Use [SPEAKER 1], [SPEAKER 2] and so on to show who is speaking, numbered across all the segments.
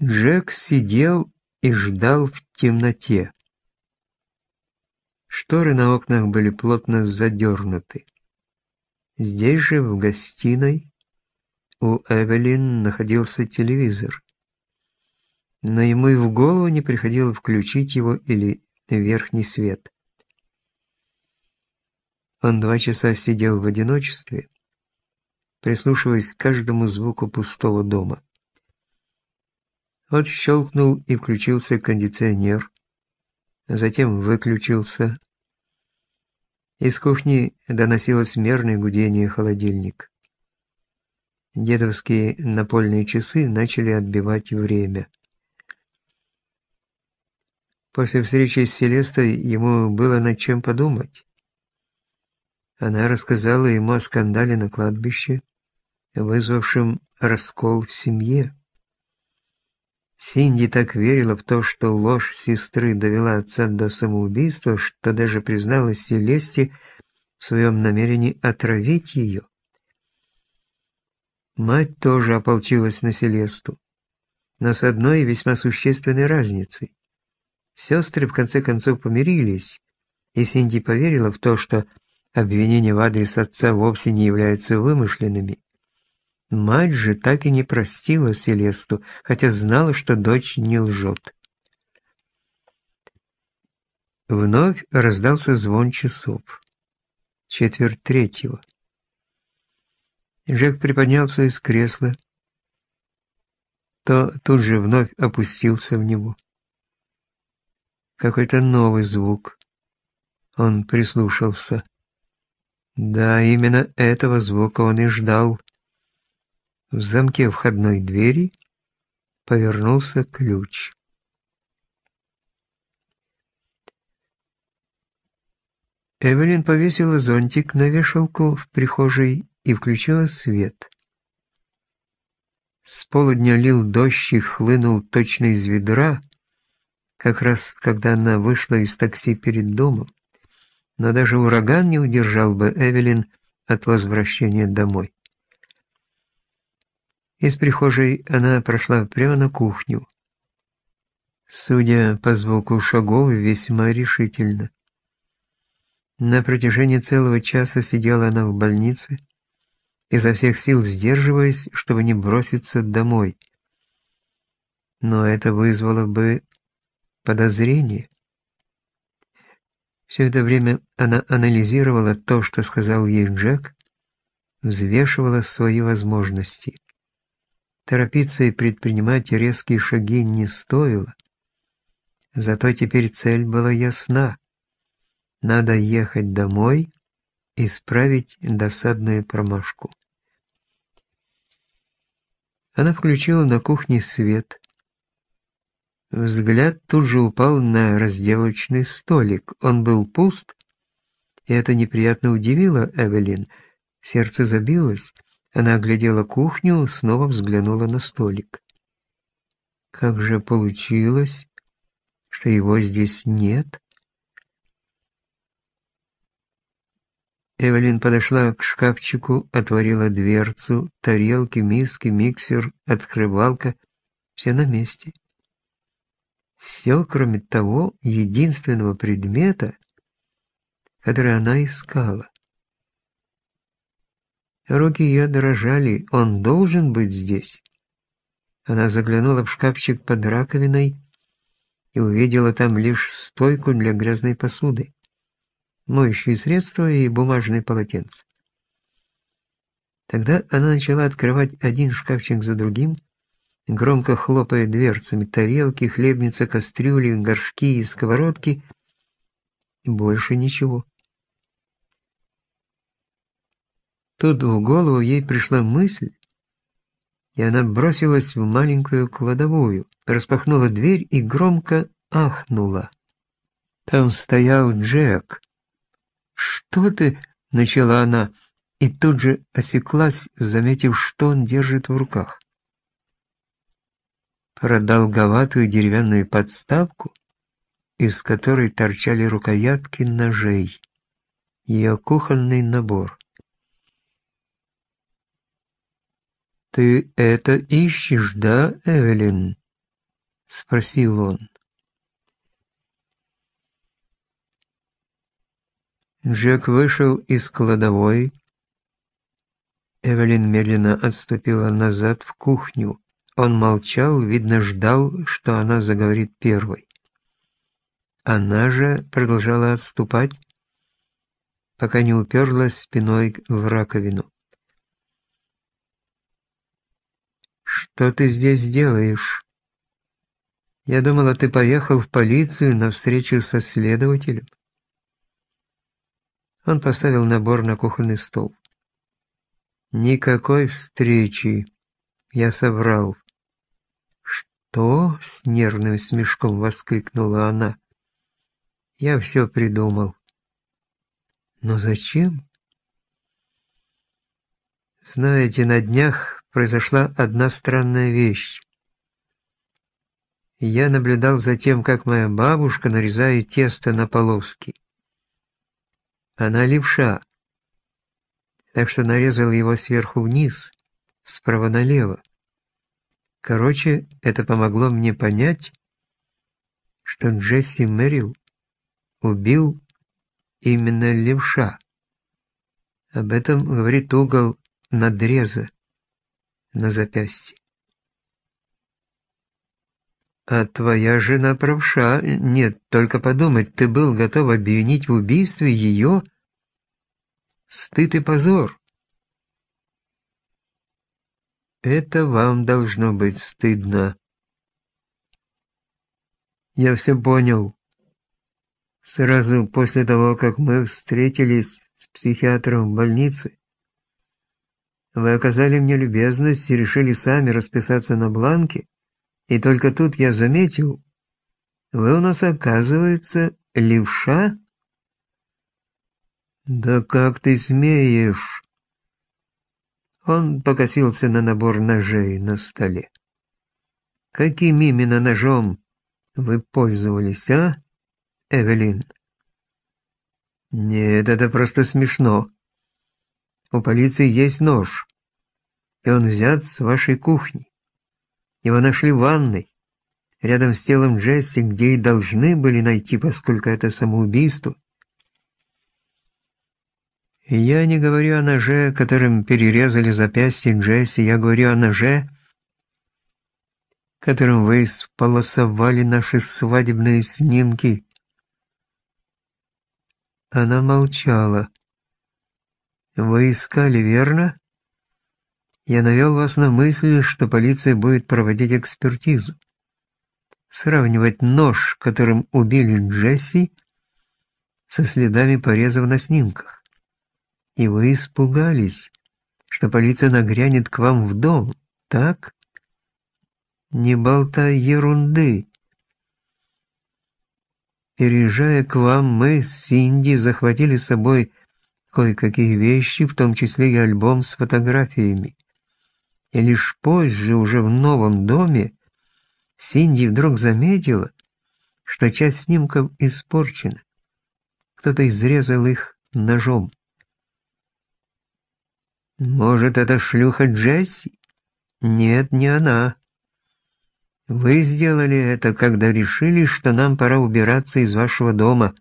[SPEAKER 1] Джек сидел и ждал в темноте. Шторы на окнах были плотно задернуты. Здесь же, в гостиной, у Эвелин находился телевизор. Но ему и в голову не приходило включить его или верхний свет. Он два часа сидел в одиночестве, прислушиваясь к каждому звуку пустого дома. Вот щелкнул и включился кондиционер, затем выключился. Из кухни доносилось мерное гудение холодильник. Дедовские напольные часы начали отбивать время. После встречи с Селестой ему было над чем подумать. Она рассказала ему о скандале на кладбище, вызвавшем раскол в семье. Синди так верила в то, что ложь сестры довела отца до самоубийства, что даже призналась Селесте в своем намерении отравить ее. Мать тоже ополчилась на Селесту, но с одной весьма существенной разницей. Сестры в конце концов помирились, и Синди поверила в то, что обвинения в адрес отца вовсе не являются вымышленными. Мать же так и не простила Селесту, хотя знала, что дочь не лжет. Вновь раздался звон часов. Четверть третьего. Джек приподнялся из кресла, то тут же вновь опустился в него. Какой-то новый звук. Он прислушался. Да, именно этого звука он и ждал. В замке входной двери повернулся ключ. Эвелин повесила зонтик на вешалку в прихожей и включила свет. С полудня лил дождь и хлынул точно из ведра, как раз когда она вышла из такси перед домом. Но даже ураган не удержал бы Эвелин от возвращения домой. Из прихожей она прошла прямо на кухню. Судя по звуку шагов, весьма решительно. На протяжении целого часа сидела она в больнице, изо всех сил сдерживаясь, чтобы не броситься домой. Но это вызвало бы подозрение. Все это время она анализировала то, что сказал ей Джек, взвешивала свои возможности. Торопиться и предпринимать резкие шаги не стоило. Зато теперь цель была ясна. Надо ехать домой и исправить досадную промашку. Она включила на кухне свет. Взгляд тут же упал на разделочный столик. Он был пуст, и это неприятно удивило Эвелин. Сердце забилось. Она оглядела кухню, снова взглянула на столик. Как же получилось, что его здесь нет? Эвелин подошла к шкафчику, отворила дверцу, тарелки, миски, миксер, открывалка — все на месте. Все, кроме того единственного предмета, который она искала. Руки ее дрожали, он должен быть здесь. Она заглянула в шкафчик под раковиной и увидела там лишь стойку для грязной посуды, моющие средства и бумажные полотенца. Тогда она начала открывать один шкафчик за другим, громко хлопая дверцами тарелки, хлебница, кастрюли, горшки и сковородки, и больше ничего. Тут в голову ей пришла мысль, и она бросилась в маленькую кладовую, распахнула дверь и громко ахнула. Там стоял Джек. «Что ты?» — начала она, и тут же осеклась, заметив, что он держит в руках. Продолговатую деревянную подставку, из которой торчали рукоятки ножей. Ее кухонный набор. «Ты это ищешь, да, Эвелин?» спросил он. Джек вышел из кладовой. Эвелин медленно отступила назад в кухню. Он молчал, видно, ждал, что она заговорит первой. Она же продолжала отступать, пока не уперлась спиной в раковину. «Что ты здесь делаешь?» «Я думала, ты поехал в полицию на встречу со следователем». Он поставил набор на кухонный стол. «Никакой встречи. Я соврал». «Что?» — с нервным смешком воскликнула она. «Я все придумал». «Но зачем?» «Знаете, на днях произошла одна странная вещь. Я наблюдал за тем, как моя бабушка нарезает тесто на полоски. Она левша, так что нарезал его сверху вниз, справа налево. Короче, это помогло мне понять, что Джесси Мэрил убил именно левша. Об этом говорит угол надреза на запястье. А твоя жена правша. Нет, только подумать, ты был готов обвинить в убийстве ее? Стыд и позор. Это вам должно быть стыдно. Я все понял. Сразу после того, как мы встретились с психиатром в больнице, вы оказали мне любезность и решили сами расписаться на бланке, и только тут я заметил, вы у нас, оказывается, левша? Да как ты смеешь? Он покосился на набор ножей на столе. Каким именно ножом вы пользовались, а, Эвелин? Нет, это просто смешно. У полиции есть нож, и он взят с вашей кухни. Его нашли в ванной, рядом с телом Джесси, где и должны были найти, поскольку это самоубийство. я не говорю о ноже, которым перерезали запястье Джесси, я говорю о ноже, которым вы сполосовали наши свадебные снимки. Она молчала. «Вы искали, верно?» я навел вас на мысль, что полиция будет проводить экспертизу. Сравнивать нож, которым убили Джесси, со следами порезов на снимках. И вы испугались, что полиция нагрянет к вам в дом, так? Не болтай ерунды. Переезжая к вам, мы с Синди захватили с собой кое-какие вещи, в том числе и альбом с фотографиями. И лишь позже, уже в новом доме, Синди вдруг заметила, что часть снимков испорчена. Кто-то изрезал их ножом. «Может, это шлюха Джесси?» «Нет, не она. Вы сделали это, когда решили, что нам пора убираться из вашего дома.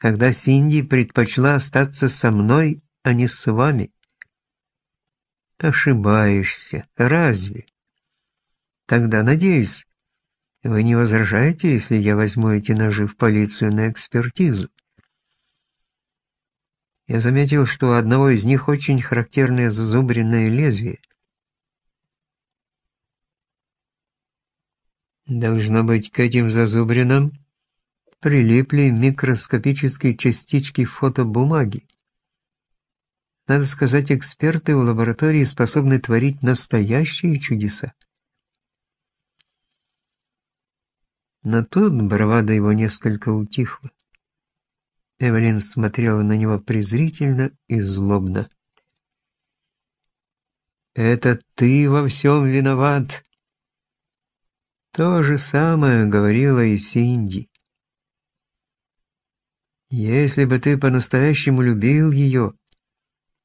[SPEAKER 1] Когда Синди предпочла остаться со мной, а не с вами». Ошибаешься. Разве? Тогда, надеюсь, вы не возражаете, если я возьму эти ножи в полицию на экспертизу? Я заметил, что у одного из них очень характерное зазубренное лезвие. Должно быть, к этим зазубринам прилипли микроскопические частички фотобумаги. Надо сказать, эксперты в лаборатории способны творить настоящие чудеса. Но тут бравада его несколько утихла. Эвелин смотрела на него презрительно и злобно. «Это ты во всем виноват!» То же самое говорила и Синди. «Если бы ты по-настоящему любил ее,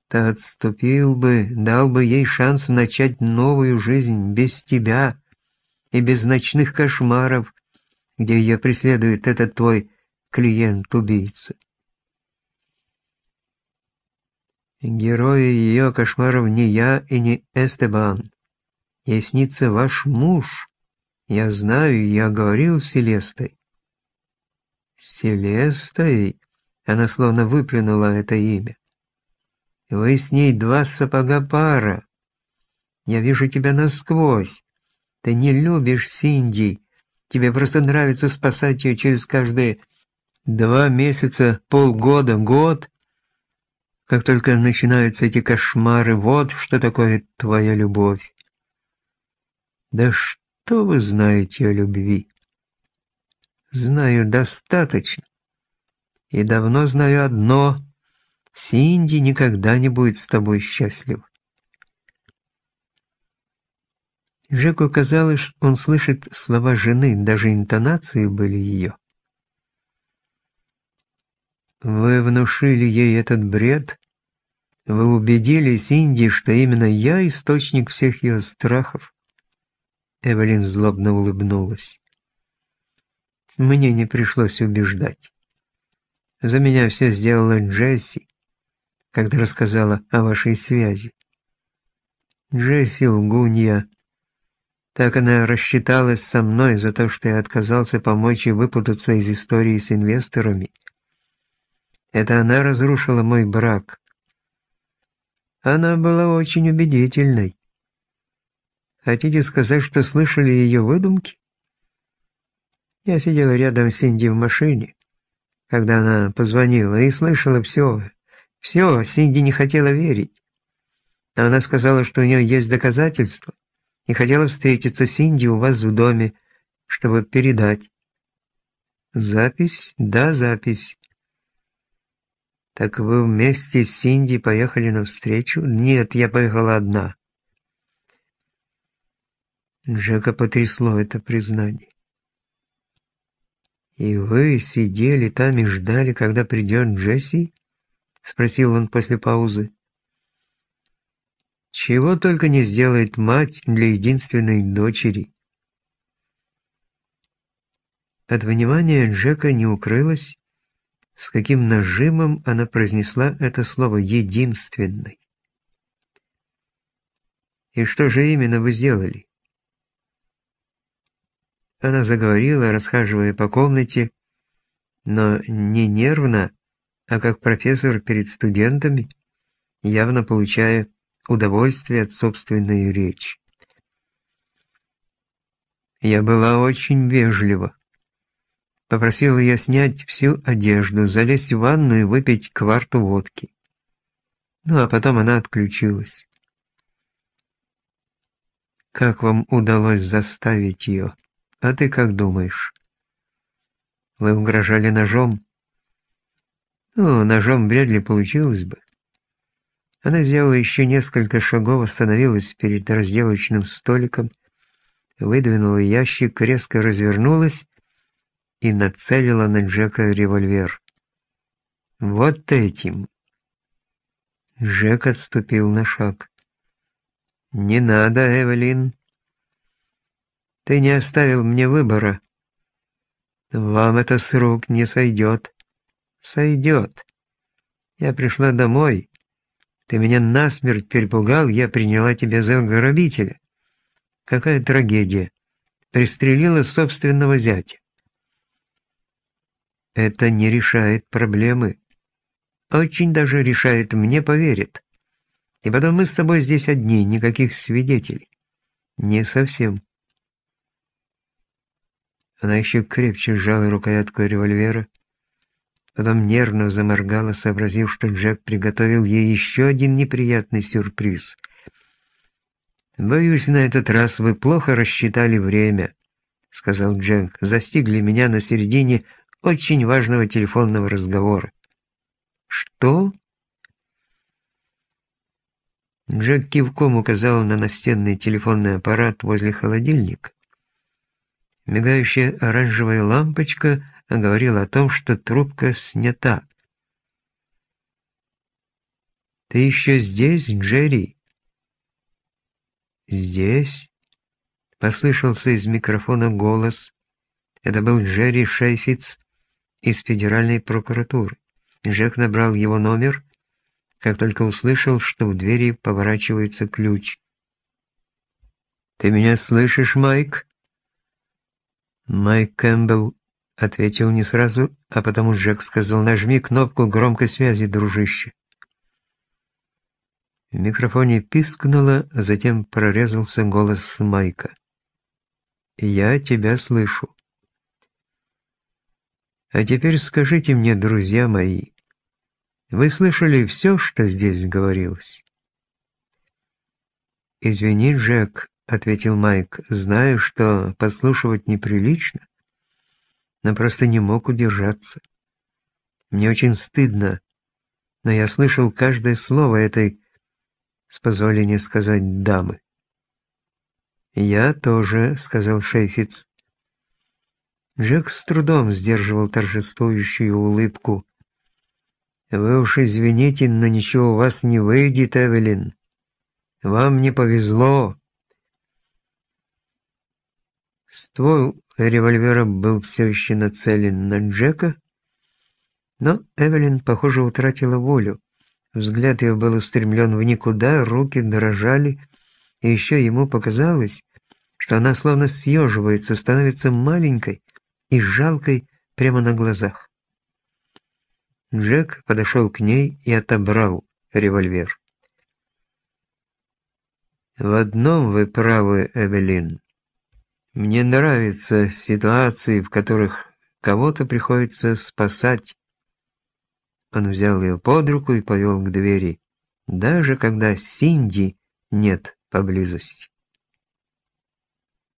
[SPEAKER 1] то отступил бы, дал бы ей шанс начать новую жизнь без тебя и без ночных кошмаров, где ее преследует этот твой клиент-убийца. Герои ее кошмаров не я и не Эстебан. Ей снится ваш муж. Я знаю, я говорил с Селестой. Селестой? Она словно выплюнула это имя. Вы с ней два сапога пара. Я вижу тебя насквозь. Ты не любишь Синди. Тебе просто нравится спасать ее через каждые два месяца, полгода, год. Как только начинаются эти кошмары, вот что такое твоя любовь. Да что вы знаете о любви? Знаю достаточно. И давно знаю одно. Синди никогда не будет с тобой счастлив. Жеку казалось, что он слышит слова жены, даже интонации были ее. Вы внушили ей этот бред? Вы убедили Синди, что именно я источник всех ее страхов? Эвелин злобно улыбнулась. Мне не пришлось убеждать. За меня все сделала Джесси, когда рассказала о вашей связи. Джесси лгунья. Так она рассчиталась со мной за то, что я отказался помочь ей выпутаться из истории с инвесторами. Это она разрушила мой брак. Она была очень убедительной. Хотите сказать, что слышали ее выдумки? Я сидела рядом с Синди в машине, когда она позвонила, и слышала все. Все, Синди не хотела верить. Но она сказала, что у нее есть доказательства, и хотела встретиться с Синди у вас в доме, чтобы передать. Запись? Да, запись. «Так вы вместе с Синди поехали навстречу?» «Нет, я поехала одна». Джека потрясло это признание. «И вы сидели там и ждали, когда придет Джесси?» — спросил он после паузы. «Чего только не сделает мать для единственной дочери». От внимания Джека не укрылось, с каким нажимом она произнесла это слово «единственный». «И что же именно вы сделали?» Она заговорила, расхаживая по комнате, но не нервно, а как профессор перед студентами, явно получая удовольствие от собственной речи. Я была очень вежлива. Попросил ее снять всю одежду, залезть в ванну и выпить кварту водки. Ну а потом она отключилась. Как вам удалось заставить ее? А ты как думаешь? Вы угрожали ножом? Ну, ножом вряд ли получилось бы. Она сделала еще несколько шагов, остановилась перед разделочным столиком, выдвинула ящик, резко развернулась и нацелила на Джека револьвер. «Вот этим!» Джек отступил на шаг. «Не надо, Эвелин. Ты не оставил мне выбора. Вам это с рук не сойдет. Сойдет. Я пришла домой. Ты меня насмерть перепугал, я приняла тебя за грабителя. Какая трагедия. Пристрелила собственного зятя. Это не решает проблемы. Очень даже решает, мне поверит. И потом мы с тобой здесь одни, никаких свидетелей. Не совсем. Она еще крепче сжала рукоятку револьвера, потом нервно заморгала, сообразив, что Джек приготовил ей еще один неприятный сюрприз. «Боюсь, на этот раз вы плохо рассчитали время», — сказал Джек. «Застигли меня на середине очень важного телефонного разговора. Что? Джек кивком указал на настенный телефонный аппарат возле холодильника. Мигающая оранжевая лампочка говорила о том, что трубка снята. «Ты еще здесь, Джерри?» «Здесь?» Послышался из микрофона голос. Это был Джерри Шейфиц из Федеральной прокуратуры. Джек набрал его номер, как только услышал, что в двери поворачивается ключ. «Ты меня слышишь, Майк?» Майк Кэмпбелл ответил не сразу, а потом Джек сказал «Нажми кнопку громкой связи, дружище». В микрофоне пискнуло, а затем прорезался голос Майка. «Я тебя слышу». «А теперь скажите мне, друзья мои, вы слышали все, что здесь говорилось?» «Извини, Джек», — ответил Майк, — «знаю, что подслушивать неприлично, но просто не мог удержаться. Мне очень стыдно, но я слышал каждое слово этой с позволения сказать дамы. «Я тоже», — сказал Шейфиц. Джек с трудом сдерживал торжествующую улыбку. «Вы уж извините, но ничего у вас не выйдет, Эвелин. Вам не повезло». Ствол револьвера был все еще нацелен на Джека, но Эвелин, похоже, утратила волю. Взгляд ее был устремлен в никуда, руки дрожали, и еще ему показалось, что она словно съеживается, становится маленькой и жалкой прямо на глазах. Джек подошел к ней и отобрал револьвер. «В одном вы правы, Эвелин. Мне нравятся ситуации, в которых кого-то приходится спасать, он взял ее под руку и повел к двери, даже когда Синди нет поблизости.